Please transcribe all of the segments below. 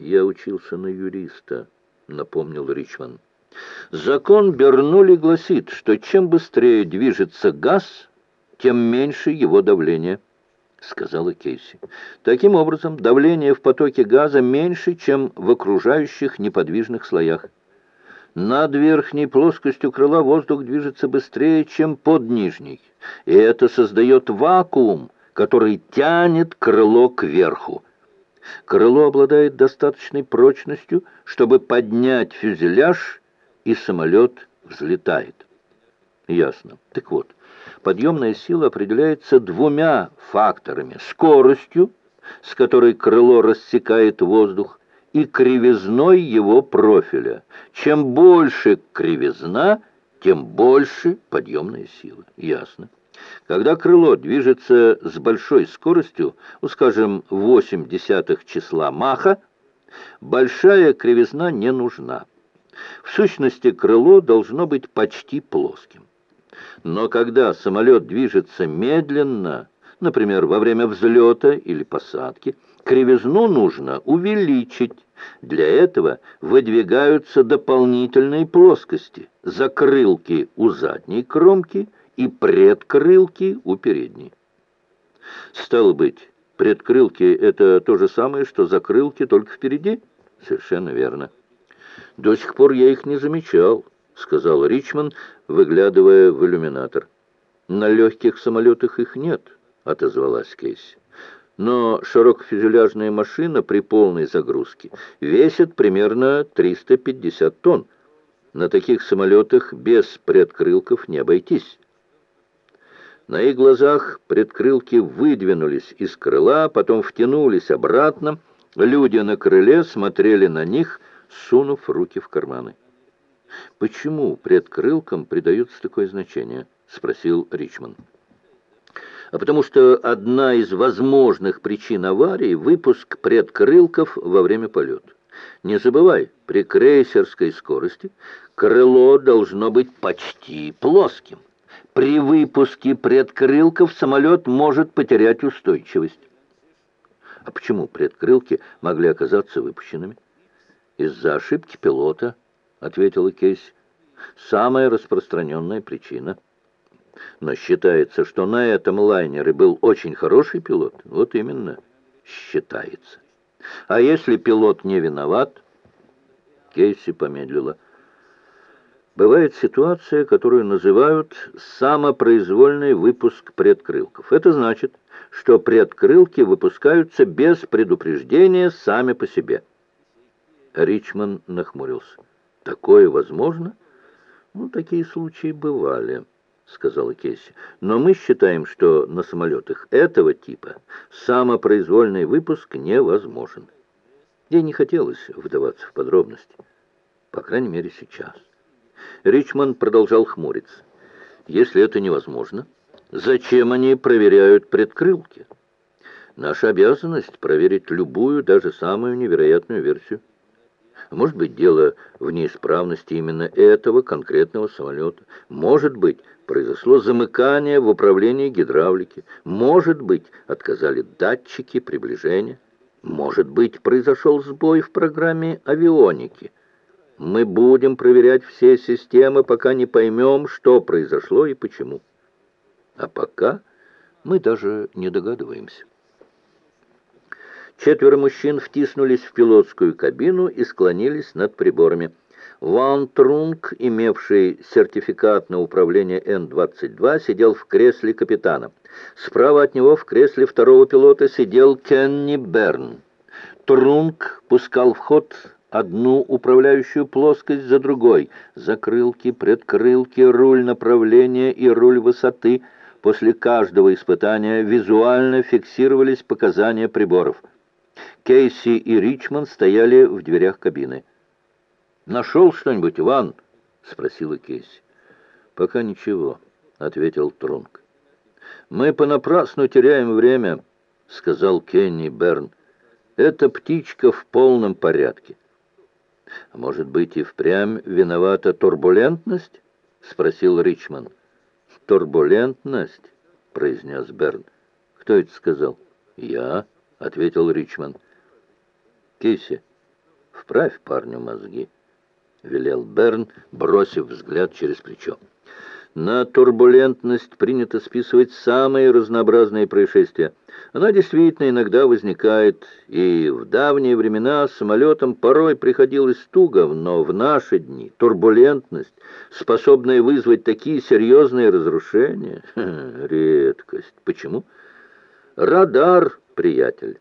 Я учился на юриста, напомнил Ричман. Закон Бернули гласит, что чем быстрее движется газ, тем меньше его давление, сказала Кейси. Таким образом, давление в потоке газа меньше, чем в окружающих неподвижных слоях. Над верхней плоскостью крыла воздух движется быстрее, чем под нижней, и это создает вакуум, который тянет крыло кверху. Крыло обладает достаточной прочностью, чтобы поднять фюзеляж, и самолет взлетает. Ясно. Так вот, подъемная сила определяется двумя факторами. Скоростью, с которой крыло рассекает воздух, и кривизной его профиля. Чем больше кривизна, тем больше подъемная сила. Ясно. Когда крыло движется с большой скоростью, ну, скажем, 8 десятых числа маха, большая кривизна не нужна. В сущности, крыло должно быть почти плоским. Но когда самолет движется медленно, например, во время взлета или посадки, кривизну нужно увеличить. Для этого выдвигаются дополнительные плоскости, закрылки у задней кромки и предкрылки у передней. Стало быть, предкрылки — это то же самое, что закрылки, только впереди? Совершенно верно. До сих пор я их не замечал, — сказал Ричман, выглядывая в иллюминатор. На легких самолетах их нет, — отозвалась Кейси но широкофюзеляжная машина при полной загрузке весит примерно 350 тонн. На таких самолетах без предкрылков не обойтись. На их глазах предкрылки выдвинулись из крыла, потом втянулись обратно. Люди на крыле смотрели на них, сунув руки в карманы. «Почему предкрылкам придается такое значение?» — спросил Ричмонд а потому что одна из возможных причин аварии – выпуск предкрылков во время полета. Не забывай, при крейсерской скорости крыло должно быть почти плоским. При выпуске предкрылков самолет может потерять устойчивость. А почему предкрылки могли оказаться выпущенными? Из-за ошибки пилота, ответила Кейси. Самая распространенная причина – но считается, что на этом лайнере был очень хороший пилот. Вот именно, считается. А если пилот не виноват? Кейси помедлила. Бывает ситуация, которую называют самопроизвольный выпуск предкрылков. Это значит, что предкрылки выпускаются без предупреждения сами по себе. Ричман нахмурился. Такое возможно? Ну, такие случаи бывали. — сказала Кейси. «Но мы считаем, что на самолетах этого типа самопроизвольный выпуск невозможен». Ей не хотелось вдаваться в подробности, по крайней мере, сейчас. Ричмонд продолжал хмуриться. «Если это невозможно, зачем они проверяют предкрылки? Наша обязанность проверить любую, даже самую невероятную версию. Может быть, дело в неисправности именно этого конкретного самолета. Может быть, произошло замыкание в управлении гидравлики. Может быть, отказали датчики приближения. Может быть, произошел сбой в программе авионики. Мы будем проверять все системы, пока не поймем, что произошло и почему. А пока мы даже не догадываемся. Четверо мужчин втиснулись в пилотскую кабину и склонились над приборами. Ван Трунг, имевший сертификат на управление Н-22, сидел в кресле капитана. Справа от него в кресле второго пилота сидел Кенни Берн. Трунг пускал в ход одну управляющую плоскость за другой. Закрылки, предкрылки, руль направления и руль высоты. После каждого испытания визуально фиксировались показания приборов. Кейси и Ричмонд стояли в дверях кабины. «Нашел что-нибудь, Иван?» — спросила Кейси. «Пока ничего», — ответил Трунг. «Мы понапрасну теряем время», — сказал Кенни Берн. «Эта птичка в полном порядке». «А может быть, и впрямь виновата турбулентность?» — спросил Ричман. «Турбулентность?» — произнес Берн. «Кто это сказал?» «Я», — ответил Ричман. Кейси, вправь парню мозги», — велел Берн, бросив взгляд через плечо. На турбулентность принято списывать самые разнообразные происшествия. Она действительно иногда возникает, и в давние времена самолетам порой приходилось туго, но в наши дни турбулентность, способная вызвать такие серьезные разрушения, редкость. Почему? Радар, приятель.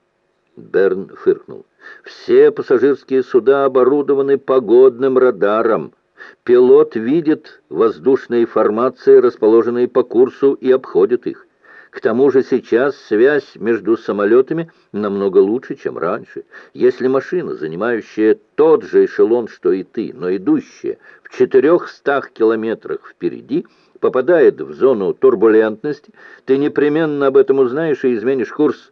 Берн фыркнул. Все пассажирские суда оборудованы погодным радаром. Пилот видит воздушные формации, расположенные по курсу, и обходит их. К тому же сейчас связь между самолетами намного лучше, чем раньше. Если машина, занимающая тот же эшелон, что и ты, но идущая в 400 километрах впереди, попадает в зону турбулентности, ты непременно об этом узнаешь и изменишь курс.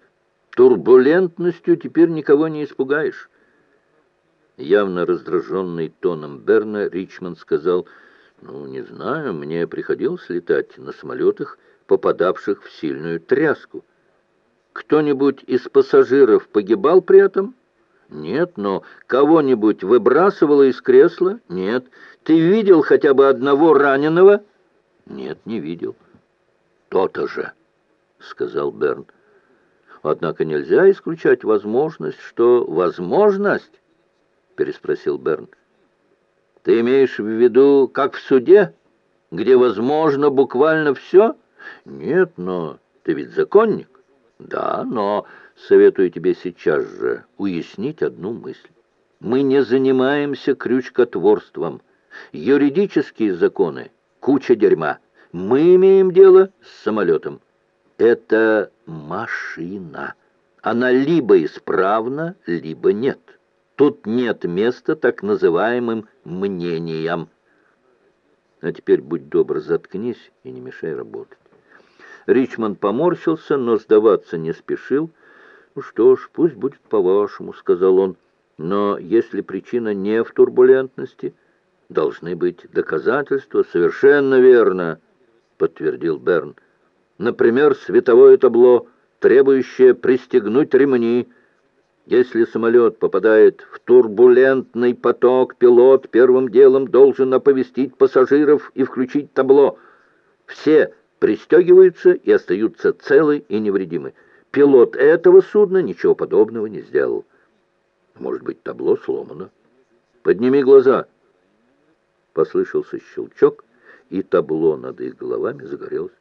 Турбулентностью теперь никого не испугаешь. Явно раздраженный тоном Берна, Ричман сказал, «Ну, не знаю, мне приходилось летать на самолетах, попадавших в сильную тряску. Кто-нибудь из пассажиров погибал при этом?» «Нет, но кого-нибудь выбрасывало из кресла?» «Нет. Ты видел хотя бы одного раненого?» «Нет, не видел». «То-то же», — сказал Берн. «Однако нельзя исключать возможность, что возможность...» переспросил Берн. «Ты имеешь в виду, как в суде, где возможно буквально все?» «Нет, но ты ведь законник». «Да, но советую тебе сейчас же уяснить одну мысль. Мы не занимаемся крючкотворством. Юридические законы — куча дерьма. Мы имеем дело с самолетом. Это машина. Она либо исправна, либо нет». Тут нет места так называемым мнениям. А теперь, будь добр, заткнись и не мешай работать. Ричмонд поморщился, но сдаваться не спешил. «Ну что ж, пусть будет по-вашему», — сказал он. «Но если причина не в турбулентности, должны быть доказательства». «Совершенно верно», — подтвердил Берн. «Например, световое табло, требующее пристегнуть ремни». Если самолет попадает в турбулентный поток, пилот первым делом должен оповестить пассажиров и включить табло. Все пристегиваются и остаются целы и невредимы. Пилот этого судна ничего подобного не сделал. Может быть, табло сломано. Подними глаза. Послышался щелчок, и табло над их головами загорелось.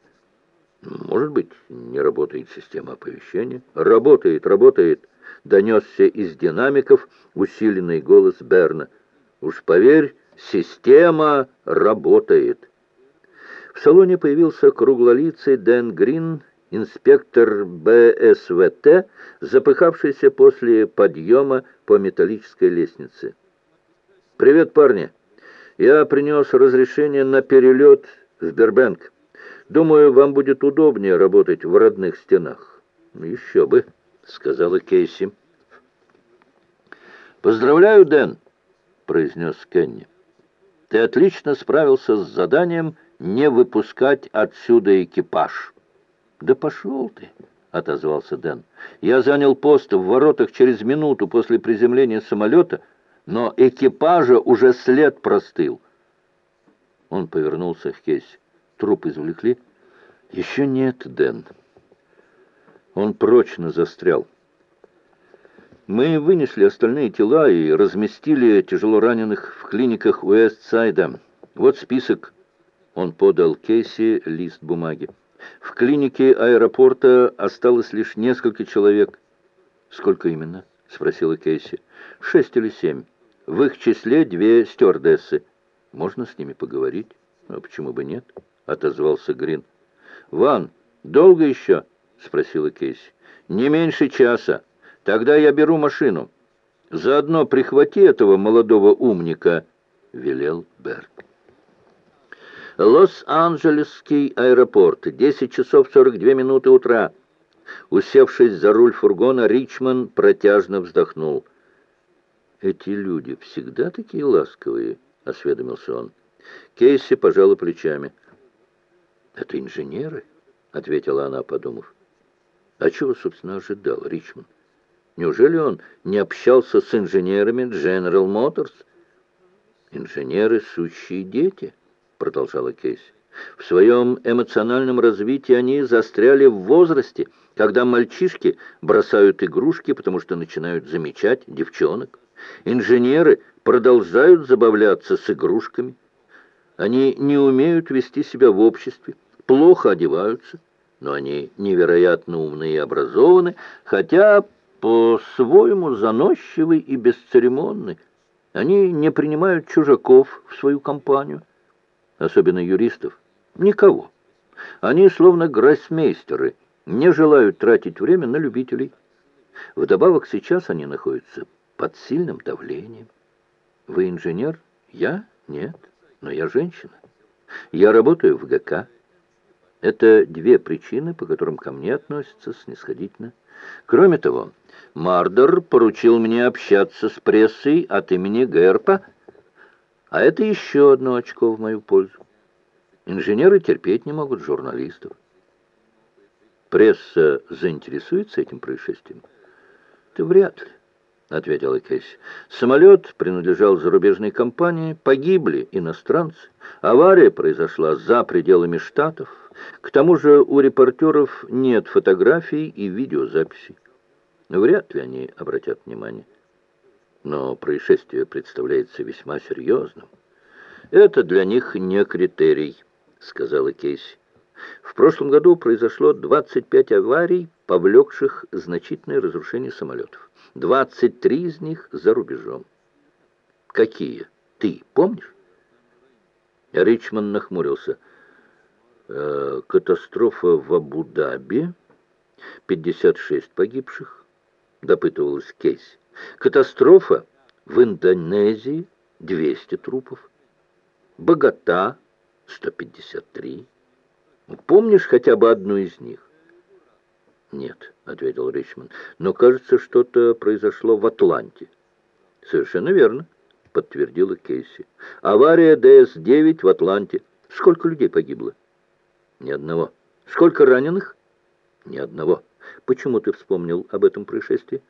Может быть, не работает система оповещения? Работает, работает донесся из динамиков усиленный голос Берна. «Уж поверь, система работает». В салоне появился круглолицый Дэн Грин, инспектор БСВТ, запыхавшийся после подъема по металлической лестнице. «Привет, парни! Я принес разрешение на перелет в Бербенк. Думаю, вам будет удобнее работать в родных стенах». «Еще бы!» — сказала Кейси. «Поздравляю, Дэн», — произнес Кенни. «Ты отлично справился с заданием не выпускать отсюда экипаж». «Да пошел ты», — отозвался Дэн. «Я занял пост в воротах через минуту после приземления самолета, но экипажа уже след простыл». Он повернулся к Кейси. «Труп извлекли?» «Еще нет, Дэн». Он прочно застрял. Мы вынесли остальные тела и разместили тяжело раненых в клиниках Уэстсайда. Вот список. Он подал Кейси лист бумаги. В клинике аэропорта осталось лишь несколько человек. «Сколько именно?» — спросила Кейси. «Шесть или семь. В их числе две стюардессы. Можно с ними поговорить?» «А почему бы нет?» — отозвался Грин. «Ван, долго еще?» — спросила Кейси. «Не меньше часа. Тогда я беру машину. Заодно прихвати этого молодого умника», — велел Берт. Лос-Анджелесский аэропорт. 10 часов 42 минуты утра. Усевшись за руль фургона, Ричман протяжно вздохнул. «Эти люди всегда такие ласковые», — осведомился он. Кейси пожала плечами. «Это инженеры?» — ответила она, подумав. А чего, собственно, ожидал Ричмонд? Неужели он не общался с инженерами General Motors? «Инженеры — сущие дети», — продолжала Кейси. «В своем эмоциональном развитии они застряли в возрасте, когда мальчишки бросают игрушки, потому что начинают замечать девчонок. Инженеры продолжают забавляться с игрушками. Они не умеют вести себя в обществе, плохо одеваются, но они невероятно умны и образованы, хотя по-своему заносчивы и бесцеремонны. Они не принимают чужаков в свою компанию, особенно юристов. Никого. Они, словно гроссмейстеры, не желают тратить время на любителей. Вдобавок сейчас они находятся под сильным давлением. Вы инженер? Я? Нет. Но я женщина. Я работаю в ГК. Это две причины, по которым ко мне относятся снисходительно. Кроме того, Мардер поручил мне общаться с прессой от имени Герпа, а это еще одно очко в мою пользу. Инженеры терпеть не могут журналистов. Пресса заинтересуется этим происшествием? Ты вряд ли, ответила Кэсси. Самолет принадлежал зарубежной компании, погибли иностранцы. Авария произошла за пределами Штатов. К тому же у репортеров нет фотографий и видеозаписей. Вряд ли они обратят внимание. Но происшествие представляется весьма серьезным. Это для них не критерий, сказала Кейси. В прошлом году произошло 25 аварий, повлекших значительное разрушение самолетов. 23 из них за рубежом. Какие? Ты помнишь? Ричман нахмурился. Э, катастрофа в Абу-Даби, 56 погибших, допытывалась Кейси. Катастрофа в Индонезии 200 трупов. Богата 153. Помнишь хотя бы одну из них? Нет, ответил Ричмонд. Но кажется, что-то произошло в Атланте. Совершенно верно, подтвердила Кейси. Авария ДС-9 в Атланте. Сколько людей погибло? Ни одного. Сколько раненых? Ни одного. Почему ты вспомнил об этом происшествии?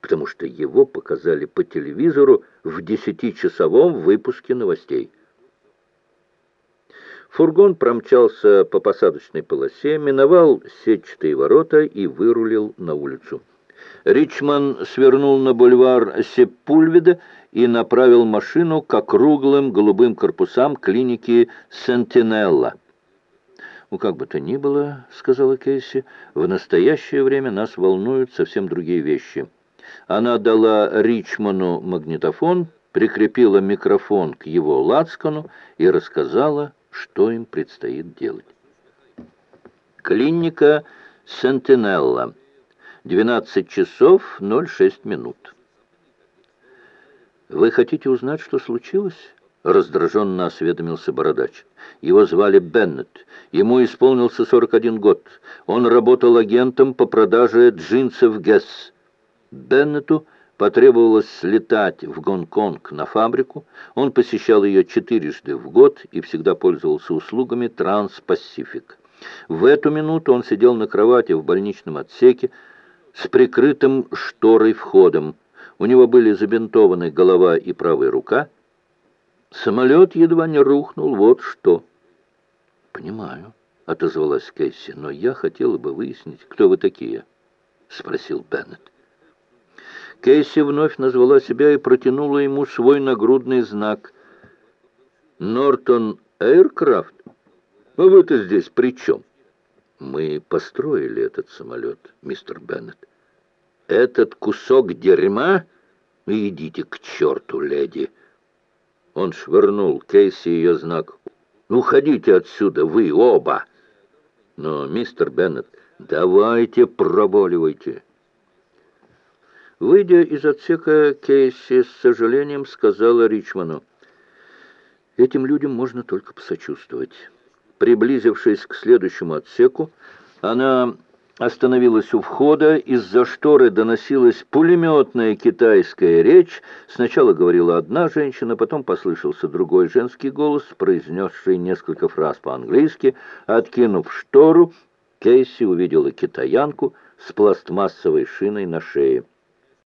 Потому что его показали по телевизору в десятичасовом выпуске новостей. Фургон промчался по посадочной полосе, миновал сетчатые ворота и вырулил на улицу. Ричман свернул на бульвар Сепульведа и направил машину к округлым голубым корпусам клиники Сентинелла. «Ну, как бы то ни было, — сказала Кейси, — в настоящее время нас волнуют совсем другие вещи». Она дала Ричману магнитофон, прикрепила микрофон к его лацкану и рассказала, что им предстоит делать. Клиника Сентинелла. 12 часов 06 минут. «Вы хотите узнать, что случилось?» Раздраженно осведомился Бородач. Его звали Беннет. Ему исполнился 41 год. Он работал агентом по продаже джинсов Гесс. Беннету потребовалось слетать в Гонконг на фабрику. Он посещал ее четырежды в год и всегда пользовался услугами Транспасифик. В эту минуту он сидел на кровати в больничном отсеке с прикрытым шторой входом. У него были забинтованы голова и правая рука — Самолет едва не рухнул, вот что. Понимаю, отозвалась Кэсси, но я хотела бы выяснить, кто вы такие, спросил Беннет. Кейси вновь назвала себя и протянула ему свой нагрудный знак. «Нортон Эйркрафт? А вы-то здесь при чем?» «Мы построили этот самолет, мистер Беннет. Этот кусок дерьма? Идите к черту, леди!» Он швырнул Кейси ее знак. «Уходите отсюда, вы оба!» «Но, мистер Беннет, давайте проболивайте!» Выйдя из отсека, Кейси с сожалением сказала Ричману, «Этим людям можно только посочувствовать». Приблизившись к следующему отсеку, она остановилась у входа, из-за шторы доносилась пулеметная китайская речь. Сначала говорила одна женщина, потом послышался другой женский голос, произнесший несколько фраз по-английски. Откинув штору, Кейси увидела китаянку с пластмассовой шиной на шее.